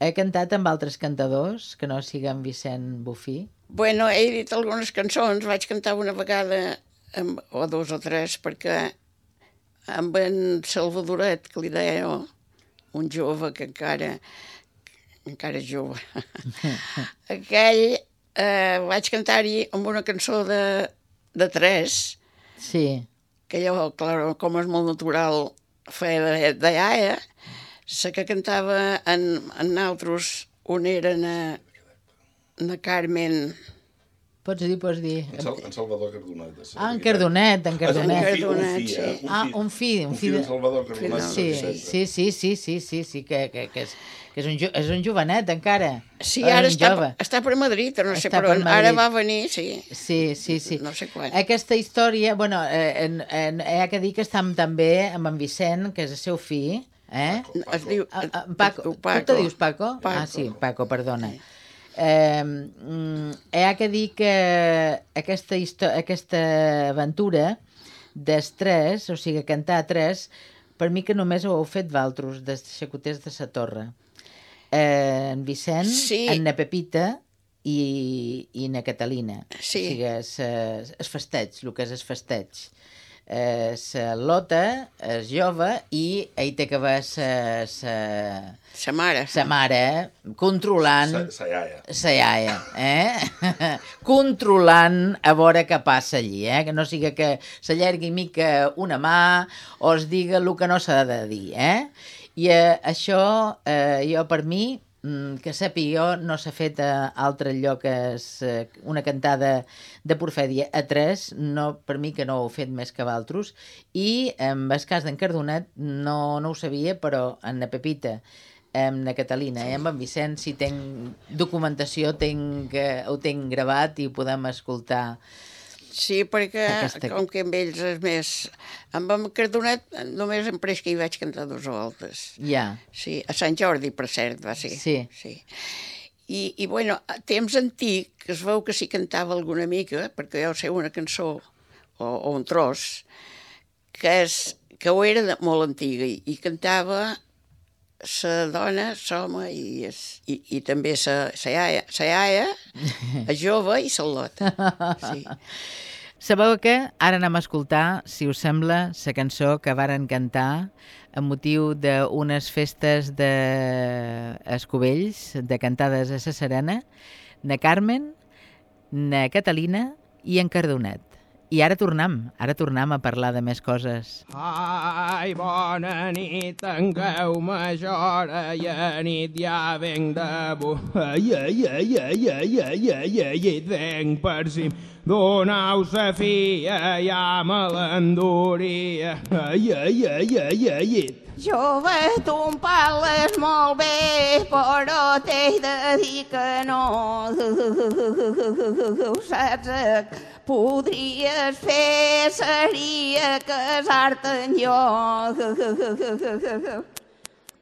Speaker 1: ha cantat amb altres cantadors, que no siga en Vicent Bufí?
Speaker 4: Bueno, he dit algunes cançons, vaig cantar una vegada, amb, o dos o tres, perquè amb en Salvadoret, que li deia un jove que encara, encara jove, aquell eh, vaig cantar-hi amb una cançó de, de tres,
Speaker 1: Sí,
Speaker 4: que jo, clar, com és molt natural, feia de, de iaia, la que cantava en, en altres, on eren a, a Carmen...
Speaker 1: pots dir, pots dir.
Speaker 5: En, Sal en Salvador Cardonet. de
Speaker 1: Ah, en. Cardonet, en
Speaker 5: Ah, un
Speaker 1: Cardonet.
Speaker 5: fill, un
Speaker 4: Cardonet,
Speaker 5: fill,
Speaker 4: sí.
Speaker 5: eh?
Speaker 1: Ah, un fill, un
Speaker 5: Un
Speaker 1: fill
Speaker 5: fill
Speaker 1: de...
Speaker 5: de Salvador Cardonet.
Speaker 1: Sí, sí, sí, sí, sí, sí, sí, que, que, que, és, que és, un, jo- és un jovenet encara.
Speaker 4: Sí, ara està,
Speaker 1: jove.
Speaker 4: està per Madrid, no sé
Speaker 1: Està
Speaker 4: per
Speaker 1: per
Speaker 4: on. Ara
Speaker 1: Madrid.
Speaker 4: va venir, sí.
Speaker 1: Sí, sí, sí.
Speaker 4: No sé quan.
Speaker 1: Aquesta història, bueno, eh, en, en, hi ha que dir que estem també amb en Vicent, que és el seu fill, eh?
Speaker 4: Es diu...
Speaker 1: Ah, ah, Paco.
Speaker 4: Paco.
Speaker 1: Tu te dius Paco?
Speaker 4: Paco.
Speaker 1: Ah, sí, Paco, perdona. Eh, mm, hi ha que dir que aquesta, histo- aquesta aventura dels tres, o sigui, cantar a tres, per mi que només ho heu fet valtros, dels xacoters de sa torre. Eh, en Vicent,
Speaker 4: Sí.
Speaker 1: en na Pepita i, i na Catalina.
Speaker 4: Sí.
Speaker 1: O sigui, es, es, es festeig, el que és es festeig. eh, sa lota, és jove, i ell té que veure sa, sa,
Speaker 4: Sa mare.
Speaker 1: sa mare controlant
Speaker 5: Sa, sa iaia.
Speaker 1: sa iaia, eh? controlant a veure què passa allí, eh? Que no siga que s'allargui mica una mà o es diga el que no s'ha de dir, eh? I eh, això, eh, jo per mi, mm, que sàpiga jo, no s'ha fet a altre lloc és, eh, una cantada de Porfèdia a tres, no, per mi que no ho he fet més que d'altres, i en el cas d'en Cardonet no, no ho sabia, però en la Pepita amb la Catalina i amb en Vicent, si tenc documentació, tenc, eh, ho tenc gravat i podem escoltar.
Speaker 4: Sí, perquè
Speaker 1: Aquesta-
Speaker 4: com que amb ells és més... Amb en Cardonet només em pres que hi vaig cantar dues voltes.
Speaker 1: Ja,
Speaker 4: Sí, a Sant Jordi, per cert, va ser.
Speaker 1: Sí.
Speaker 4: sí. I, I, bueno, a temps antic es veu que s'hi cantava alguna mica, perquè jo sé una cançó o, o un tros, que, és, que ho era de, molt antiga i, i cantava sa dona, l'home i, i, i també sa iaia, sa iaia, a jove i sa lota. Sí.
Speaker 1: Sabeu què? Ara anem a escoltar, si us sembla, la cançó que varen cantar amb motiu d'unes festes d'Escovells, de cantades a la Serena, na Carmen, na Catalina i en Cardonet. I ara tornem, ara tornem a parlar de més coses.
Speaker 6: Ai, bona nit, tanqueu-me hora i a nit ja venc de bu... Ai, ai, ai, ai, ai, ai, ai, ai, ai, venc per cim. Donau sa fia, ja me l'enduria. Ai, ai, ai, ai, ai, ai.
Speaker 7: Jove, tu em parles molt bé, però t'he de dir que no. Saps què podries fer? Seria casar-te amb jo.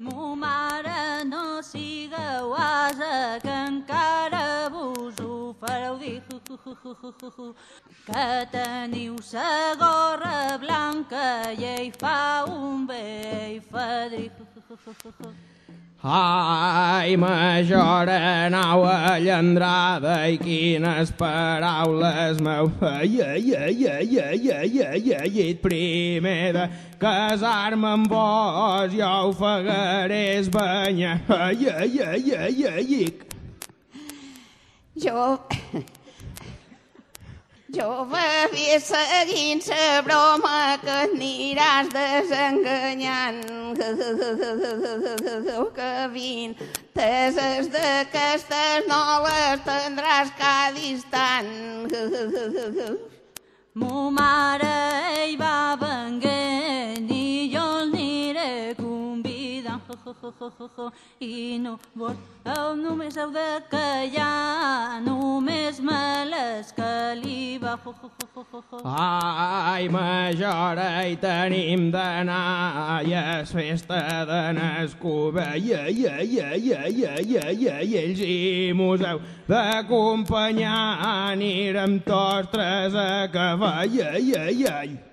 Speaker 8: Mo mare, no sigueu asa, que encara vos ho fareu dir. Que teniu sa gorra blanca i ell fa un vell fadrí.
Speaker 6: Ai, majora nau allendrada i quines paraules m'heu feia, ia, ia, ia, ia, ia, ia, llit primer de casar-me amb vos, jo ofegaré es banyar, ai, ai, ai, ai, ai,
Speaker 7: Jo... Jo ve seguint sa broma que aniràs desenganyant. Que vint teses d'aquestes no les tindràs cada instant.
Speaker 8: Mo mare, ell va venguent i jo el I no voleu, només heu de callar, només me l'escaliva.
Speaker 6: Ai, majora, hi tenim d'anar, i és festa de Nascuba, ai, ai, ai, ai, ai, ai, ai, ai, ells i mos heu d'acompanyar, anirem tots tres a cavall, ai, ai, ai.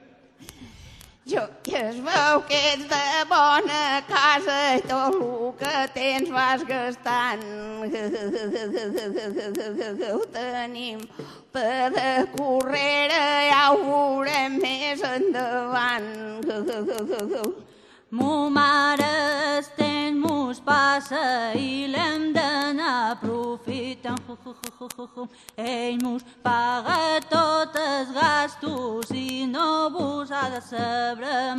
Speaker 7: Jo ja es veu que ets de bona casa i tot el que tens vas gastant. Ho tenim per de correre, ja ho veurem més endavant.
Speaker 8: Mo mare estén mos passa i l'hem d'anar aprofitant. Ell mos paga tots els gastos i no vos ha de saber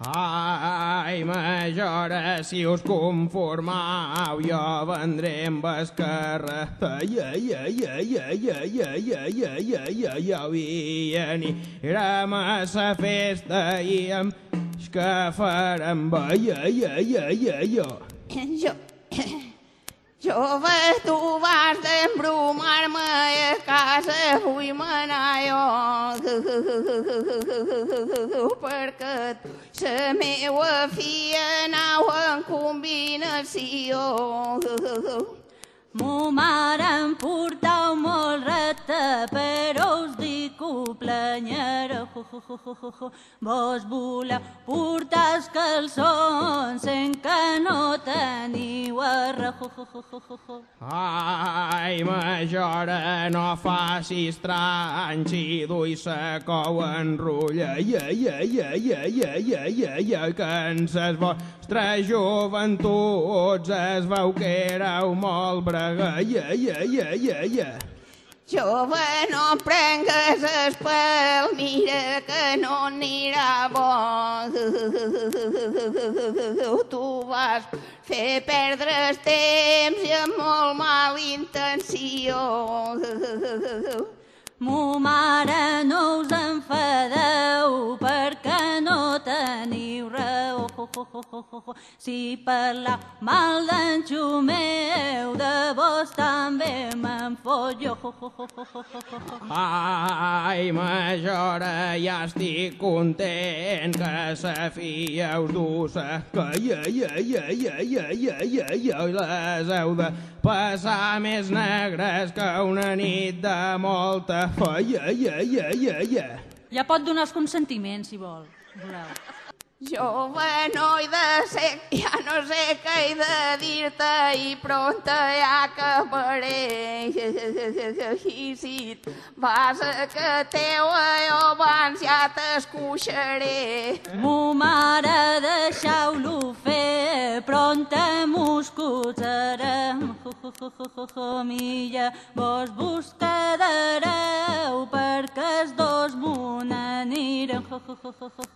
Speaker 6: Ai, majora, si us conformau, jo vendré amb esquerra. Ai, ai, ai, ai, ai, ai, ai, ai, ai, ai, ai, ai, i anirem a sa festa i amb que farem, ai, ai, ai, ai, ai, ai.
Speaker 7: Jo... Jove, tu vas d'embromar-me a casa, vull manar jo. Perquè la meua filla anau en combinació.
Speaker 8: Mo mare em portau molt recte, però us dic que ho planyareu. Vos voleu portar els calçons en que no teniu esquerra. Ho, ho, ho, ho, ho, ho.
Speaker 6: Ai, majora, no facis tranys i duis sa cou enrotlla. Ja, ja, ja, ja, ja, ja, ja, ja, que en ses vostres joventuts es veu que éreu molt brega. Ja, ja, ja, ja, ja.
Speaker 7: Jove, no prengues espel, mira que no anirà bo. Tu vas fer perdre el temps i amb molt mala intenció.
Speaker 8: Mo mare, no Si parlar mal d'en Xumeu, de vos també me'n fot jo. Ho, ho, ho, ho, ho, ho, ho, ho.
Speaker 6: Ai, majora, ja estic content que sa filla us du sa que ja, ja, ja, ja, ja, ja, ja, ja, i les heu de passar més negres que una nit de molta fa, ja, ja, ja, ja, ja.
Speaker 8: Ja pot donar els consentiments, si vol. Voleu.
Speaker 7: Jove, no he de ser, ja no sé què he de dir-te i pronta ja acabaré. I si et vas a que teua, jo abans ja t'escuixaré.
Speaker 8: Mo mare, deixeu-lo fer, pronta mos cutsarem. Milla, vos vos quedareu perquè els dos mun anirem.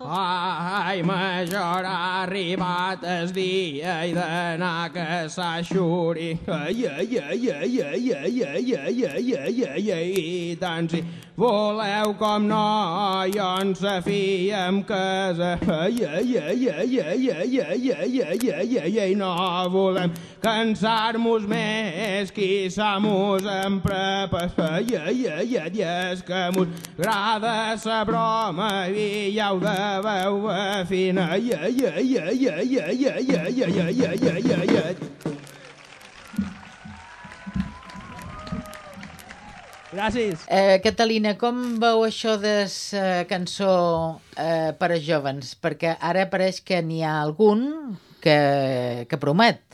Speaker 6: Ai, major, ha arribat el dia i d'anar a caçar xuri. Ai, ai, ai, ai, ai, ai, ai, ai, ai, ai, ai, ai, tant si voleu com no, jo en sa filla em casa. Ai, ai, ai, ai, ai, ai, ai, ai, ai, ai, ai, ai, no volem cansar-nos més, qui mos en prepes. Ai, ai, ai, és que mos agrada sa broma i ja ho deveu afinar. Ai, ai, ai, ai, ai, ai, ai, ai, ai, ai, ai, ai, ai, ai. Gràcies.
Speaker 1: Eh, Catalina, com veu això de la cançó eh, per a jovens? Perquè ara pareix que n'hi ha algun que, que promet.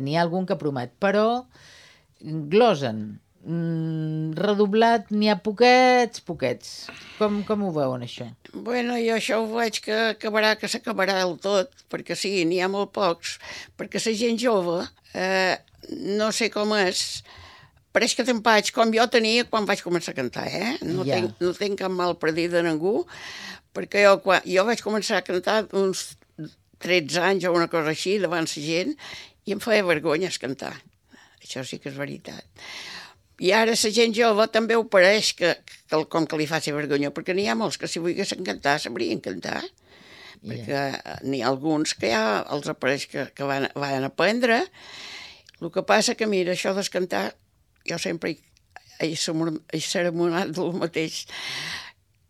Speaker 1: N'hi ha algun que promet, però glosen. Mm, redoblat n'hi ha poquets, poquets. Com, com ho veuen, això?
Speaker 4: Bueno, jo això ho veig que acabarà, que s'acabarà del tot, perquè sí, n'hi ha molt pocs, perquè la gent jove, eh, no sé com és, pareix que t'empaig com jo tenia quan vaig començar a cantar, eh? No,
Speaker 1: Ja.
Speaker 4: tinc, no tinc cap mal per dir de ningú, perquè jo, quan, jo vaig començar a cantar uns 13 anys o una cosa així davant la gent i em feia vergonya cantar. Això sí que és veritat. I ara la gent jove també ho pareix que, que com que li faci vergonya, perquè n'hi ha molts que si volguessin cantar sabrien cantar, perquè eh, n'hi ha alguns que ja els apareix que, que van, van aprendre. El que passa que, mira, això de cantar, jo sempre he, he, sermon- he ceremonat del mateix,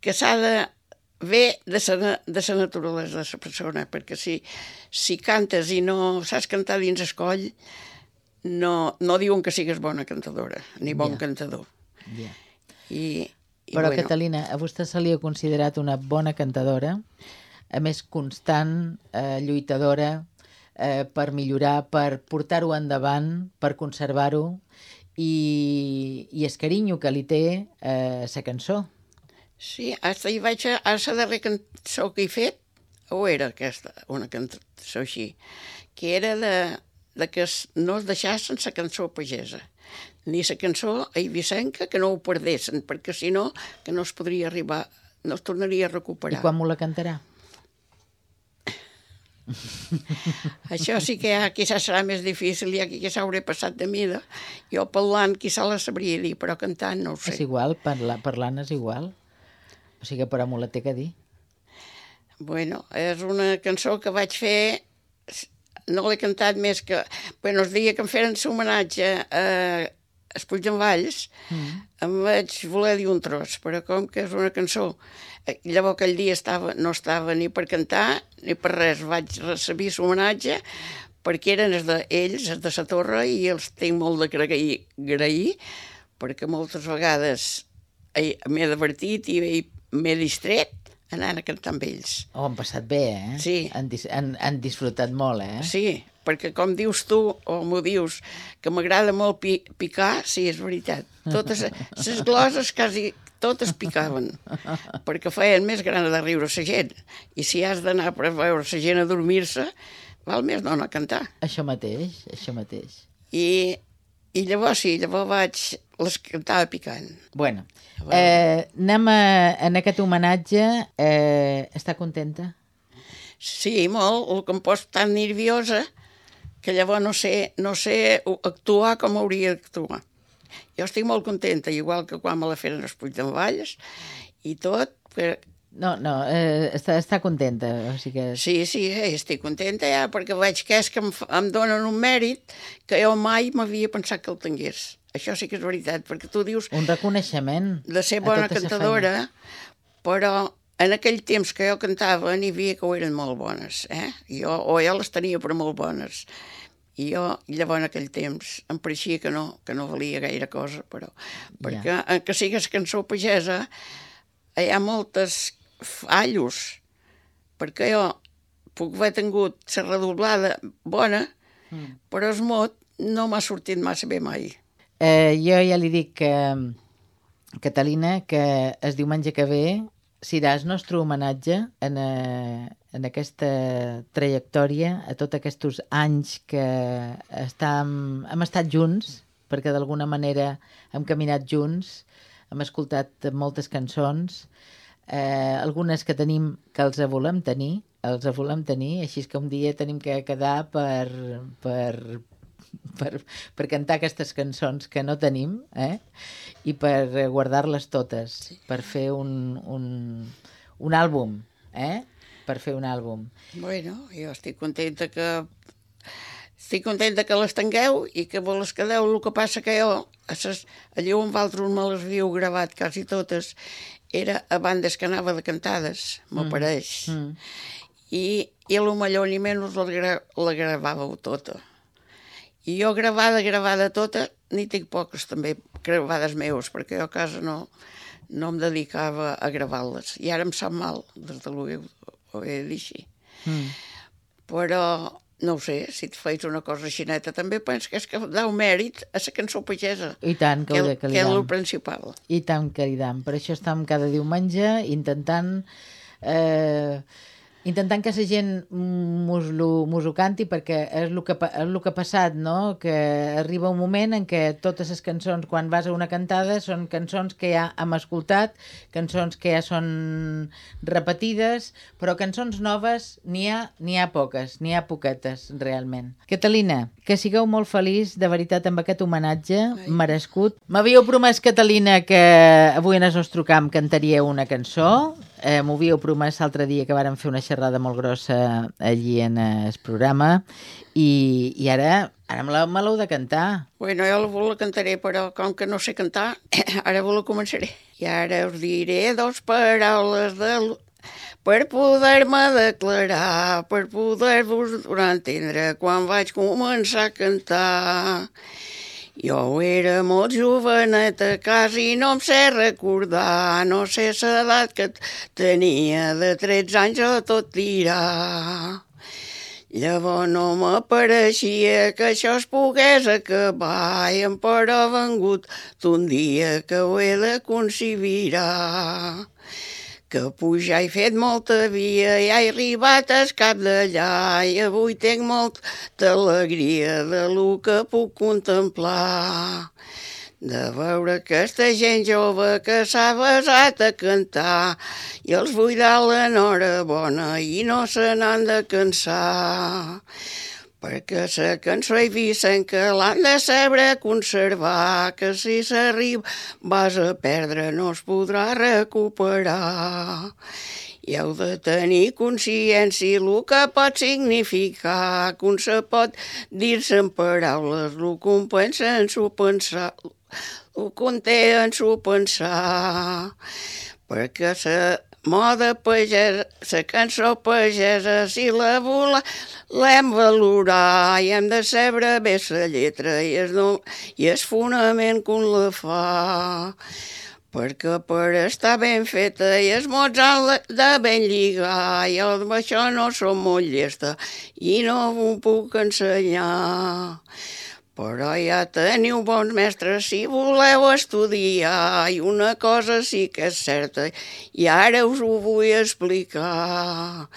Speaker 4: que s'ha de ve de la, de la naturalesa de la persona, perquè si, si cantes i no saps cantar dins el coll, no, no diuen que sigues bona cantadora, ni bon
Speaker 1: Ja.
Speaker 4: cantador.
Speaker 1: Ja.
Speaker 4: I, i
Speaker 1: Però,
Speaker 4: bueno,
Speaker 1: Catalina, a vostè se li ha considerat una bona cantadora, a més constant, eh, lluitadora, eh, per millorar, per portar-ho endavant, per conservar-ho, i, i el carinyo que li té eh, sa cançó.
Speaker 4: Sí, hasta hi vaig a, a la darrera cançó que he fet, o era aquesta, una cançó així, que era de, de que no es deixassen la cançó pagesa, ni la cançó eivissenca, que no ho perdessin, perquè si no, que no es podria arribar, no es tornaria a
Speaker 1: I
Speaker 4: recuperar.
Speaker 1: quan m'ho la cantarà?
Speaker 4: Això sí que ja quizás serà més difícil, ja que quizás hauré passat de mida. Jo parlant quizá la sabria dir, però cantant no ho sé.
Speaker 1: És igual, parla, parlant és igual. O sigui que per m'ho la té que dir.
Speaker 4: Bueno, és una cançó que vaig fer, no l'he cantat més que... Bueno, el dia que em feren l'homenatge a Espuig d'en Valls, mm. em vaig voler dir un tros, però com que és una cançó... eh, Llavors aquell dia estava, no estava ni per cantar ni per res, vaig recebre l'homenatge perquè eren els de ells, els de la torre, i els tinc molt de grair, grair perquè moltes vegades he- m'he divertit i he- m'he distret anant a cantar amb ells.
Speaker 1: Ho han passat bé, eh?
Speaker 4: Sí.
Speaker 1: Han, han, han disfrutat molt, eh?
Speaker 4: Sí, perquè com dius tu, o m'ho dius, que m'agrada molt pi picar, sí, és veritat. Totes les gloses quasi totes picaven, perquè feien més gran de riure la gent. I si has d'anar per veure la gent a dormir-se, val més no anar a cantar.
Speaker 1: Això mateix, això mateix.
Speaker 4: I, i llavors sí, llavors vaig les cantava picant.
Speaker 1: Bueno, eh, anem a, en aquest homenatge. Eh, està contenta?
Speaker 4: Sí, molt. El que em poso tan nerviosa que llavors no sé, no sé actuar com hauria d'actuar. Jo estic molt contenta, igual que quan me la feren els Puigdemvalles i tot, però
Speaker 1: no, no, eh, està, està contenta. O sigui que...
Speaker 4: Sí, sí, eh, estic contenta ja, perquè veig que és que em, em donen un mèrit que jo mai m'havia pensat que el tingués. Això sí que és veritat, perquè tu dius...
Speaker 1: Un reconeixement.
Speaker 4: De ser bona cantadora, però en aquell temps que jo cantava n'hi havia que ho eren molt bones, eh? Jo, o jo les tenia per molt bones. I jo, llavors en aquell temps, em pareixia que no, que no valia gaire cosa, però... Perquè, ja. que sigues cançó pagesa, hi ha moltes fallos, perquè jo puc haver tingut la redoblada bona, mm. però el mot no m'ha sortit massa bé mai.
Speaker 1: Eh, jo ja li dic que, Catalina, que es diumenge que ve seràs nostre homenatge en, eh, en aquesta trajectòria, a tots aquests anys que estam, hem estat junts, perquè d'alguna manera hem caminat junts, hem escoltat moltes cançons, eh, algunes que tenim que els volem tenir, els volem tenir, així que un dia tenim que quedar per, per, per, per cantar aquestes cançons que no tenim eh? i per guardar-les totes, sí. per fer un, un, un àlbum, eh? per fer un àlbum.
Speaker 4: Bueno, jo estic contenta que estic contenta que les tingueu i que vos les quedeu. El que passa que jo, allò on vosaltres me les havíeu gravat quasi totes, era a bandes que anava de cantades, m'apareix. Mm. Mm. I, i a lo millor ni menys la, gra la gravàveu tota. I jo gravada, gravada tota, n'hi tinc poques també gravades meus, perquè jo a casa no, no em dedicava a gravar-les. I ara em sap mal, des de l'ho he dit així. Mm. Però no ho sé, si et feis una cosa així neta, també penso que és que dau mèrit a la cançó pagesa.
Speaker 1: I tant, que,
Speaker 4: que,
Speaker 1: que,
Speaker 4: que és el principal.
Speaker 1: I tant que li dam. Per això estem cada diumenge intentant eh, intentant que la gent mos, lo, mos ho canti perquè és el que, és el que ha passat, no? que arriba un moment en què totes les cançons, quan vas a una cantada, són cançons que ja hem escoltat, cançons que ja són repetides, però cançons noves n'hi ha, n'hi ha poques, n'hi ha poquetes, realment. Catalina, que sigueu molt feliç, de veritat, amb aquest homenatge Ai. merescut. M'havíeu promès, Catalina, que avui en el nostre camp cantaríeu una cançó, eh, m'ho havíeu promès l'altre dia que vàrem fer una xerrada molt grossa allí en el programa i, i ara, ara me l'heu de cantar.
Speaker 4: Bueno, jo la cantaré, però com que no sé cantar, ara vos la començaré. I ara us diré dos paraules de per poder-me declarar, per poder-vos entendre quan vaig començar a cantar. Jo era molt joveneta, quasi no em sé recordar, no sé l'edat que tenia de 13 anys o tot dirà. Llavors no m'apareixia que això es pogués acabar i em però vengut d'un dia que ho he de concibirar que pujar he fet molta via i he arribat al cap d'allà i avui tinc molta alegria de lo que puc contemplar. De veure aquesta gent jove que s'ha besat a cantar i els vull dar l'enhorabona i no se n'han de cansar perquè la cançó que l'han de saber conservar, que si s'arriba vas a perdre no es podrà recuperar. I heu de tenir consciència el que pot significar, que un se pot dir-se en paraules, el que un pensa en s'ho pensar, el que un té en s'ho pensar, perquè la moda pagesa, la cançó pagesa, si la vola, l'hem valorar i hem de saber bé la lletra i és, no, i és fonament que un la fa perquè per estar ben feta i es han de ben lligar, i el això no som molt llesta i no ho puc ensenyar. Però ja teniu bons mestres si voleu estudiar i una cosa sí que és certa i ara us ho vull explicar.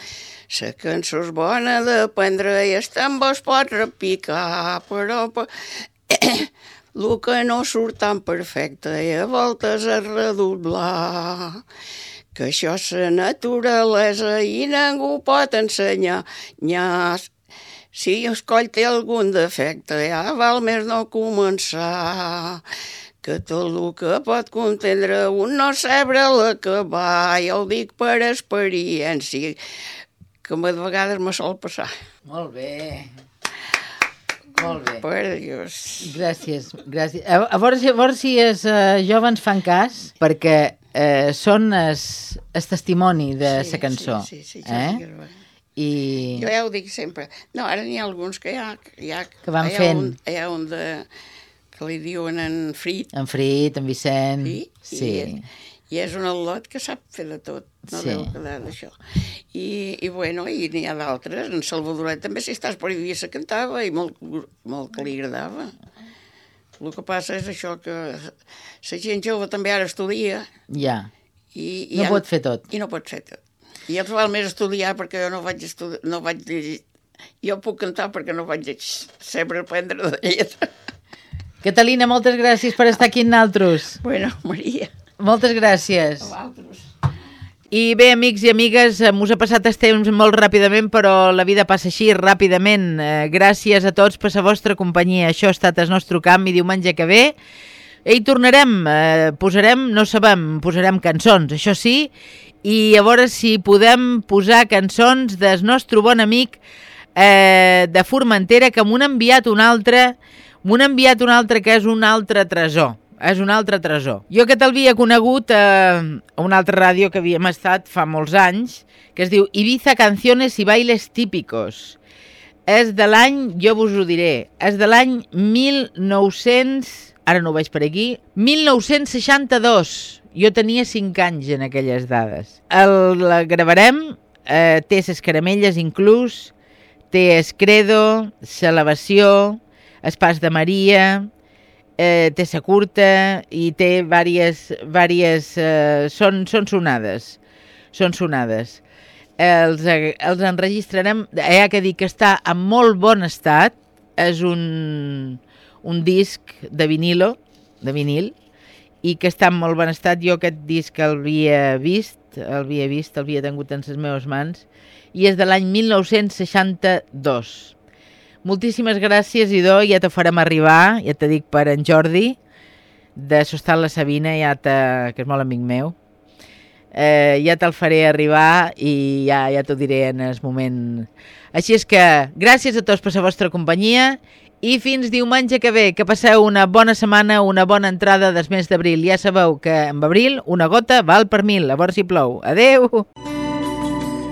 Speaker 4: La cançó és bona d'aprendre i es també es pot repicar, però el que no surt tan perfecte i a voltes es redoblar. Que això és naturalesa i ningú pot ensenyar. Nya, si el coll té algun defecte, ja val més no començar que tot el que pot contendre un no sabrà l'acabar, ja ho dic per experiència, que a vegades me sol passar.
Speaker 1: Molt bé. Molt bé.
Speaker 4: Per Dios.
Speaker 1: Gràcies, gràcies. A, a, veure, si- a veure si els uh, joves fan cas, perquè eh, són es testimoni de la
Speaker 4: Sí,
Speaker 1: cançó.
Speaker 4: sí, sí, sí, ja
Speaker 1: eh?
Speaker 4: va.
Speaker 1: I...
Speaker 4: Jo ja ho dic sempre. No, ara n'hi ha alguns que ja... ja
Speaker 1: Que van
Speaker 4: hi ha
Speaker 1: fent.
Speaker 4: Un, hi ha un de, que li diuen en Frit,
Speaker 1: En Frit, en Vicent...
Speaker 4: sí,
Speaker 1: sí.
Speaker 4: i, i és un al·lot que sap fer de tot, no
Speaker 1: Sí.
Speaker 4: deu quedar d'això. I, I bueno, i n'hi ha d'altres, en Salvadoret també si estàs per allà se cantava i molt, molt que li agradava. El que passa és això que la gent jove també ara estudia
Speaker 1: Ja.
Speaker 4: i, i
Speaker 1: No
Speaker 4: han-
Speaker 1: pot fer tot.
Speaker 4: I no pot fer tot. I els val més estudiar perquè jo no vaig estudiar, no vaig llegir. Jo puc cantar perquè no vaig saber aprendre de lletra.
Speaker 1: Catalina, moltes gràcies per estar aquí amb nosaltres.
Speaker 4: Bueno, Maria,
Speaker 1: Moltes gràcies.
Speaker 4: vosaltres.
Speaker 1: I bé, amics i amigues, eh, m'us ha passat el temps molt ràpidament, però la vida passa així, ràpidament. Eh, gràcies a tots per la vostra companyia. Això ha estat el nostre camp i diumenge que ve. Hi tornarem, eh, posarem, no sabem, posarem cançons, això sí, i a veure si podem posar cançons del nostre bon amic eh, de Formentera, que m'han enviat un altre, m'han enviat un altre que és un altre tresor. És un altre tresor. Jo que t'havia conegut eh, una altra ràdio que havíem estat fa molts anys, que es diu Ibiza Canciones i Bailes Típicos. És de l'any, jo vos ho diré, és de l'any 1900, ara no ho veig per aquí, 1962. Jo tenia 5 anys en aquelles dades. El la gravarem, eh, té ses caramelles inclús, té es credo, l'elevació, es pas de Maria, eh, té sa curta i té vàries, vàries eh, són, són sonades, són sonades. Els, eh, els enregistrarem, hi ha que dir que està en molt bon estat, és un, un disc de vinilo, de vinil, i que està en molt bon estat. Jo aquest disc el havia vist, el havia vist, el havia tingut en les meves mans, i és de l'any 1962. Moltíssimes gràcies, Idò, ja te farem arribar, ja te dic per en Jordi, de Sostal la Sabina, ja te, que és molt amic meu. Eh, ja te'l faré arribar i ja, ja t'ho diré en el moment. Així és que gràcies a tots per la vostra companyia i fins diumenge que ve, que passeu una bona setmana, una bona entrada del mes d'abril. Ja sabeu que en abril una gota val per mil, a veure si plou. Adeu!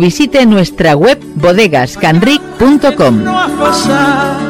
Speaker 9: visite nuestra web bodegascanric.com.